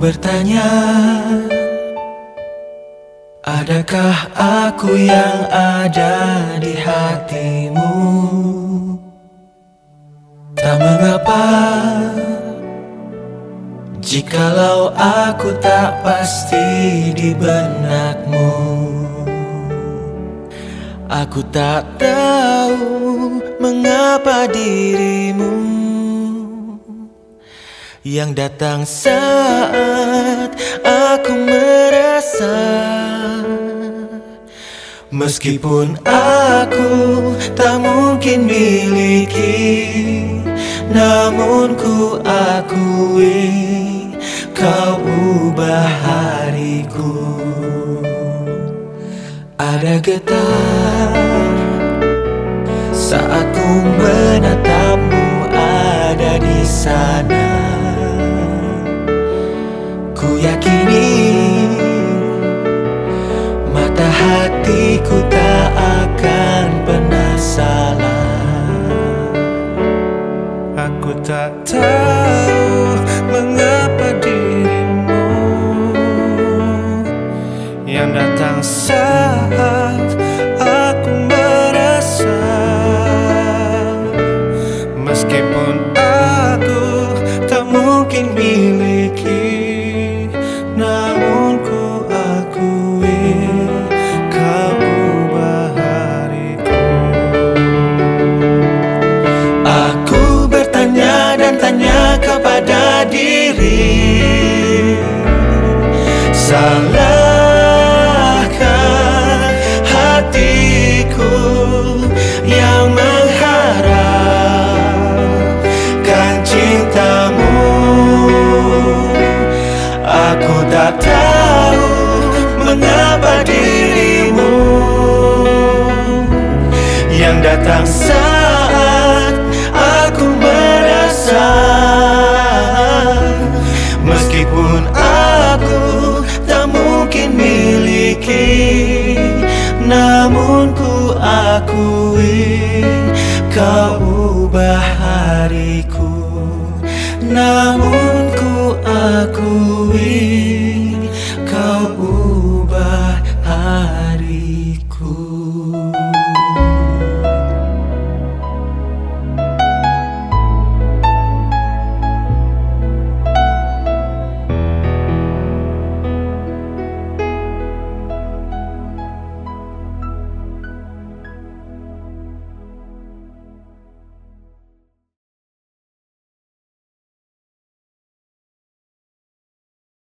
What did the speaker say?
Bertanya Adakah aku yang ada di hatimu? Tak mengapa Jikalau aku tak pasti di benakmu Aku tak tahu mengapa dirimu Yang datang saat aku merasa Meskipun aku tak mungkin miliki Namun ku akui kau ubah Ada getar. Saat ku menatapmu ada di sana. Ku yakini saat aku merasa meskipun aku tak mungkin miliki namun ku akui kau ubah hariku Aku bertanya dan tanya kepada diri Salahkah tak tahu mengapa dirimu yang datang saat aku merasa Meskipun aku tak mungkin miliki Namun ku akui kau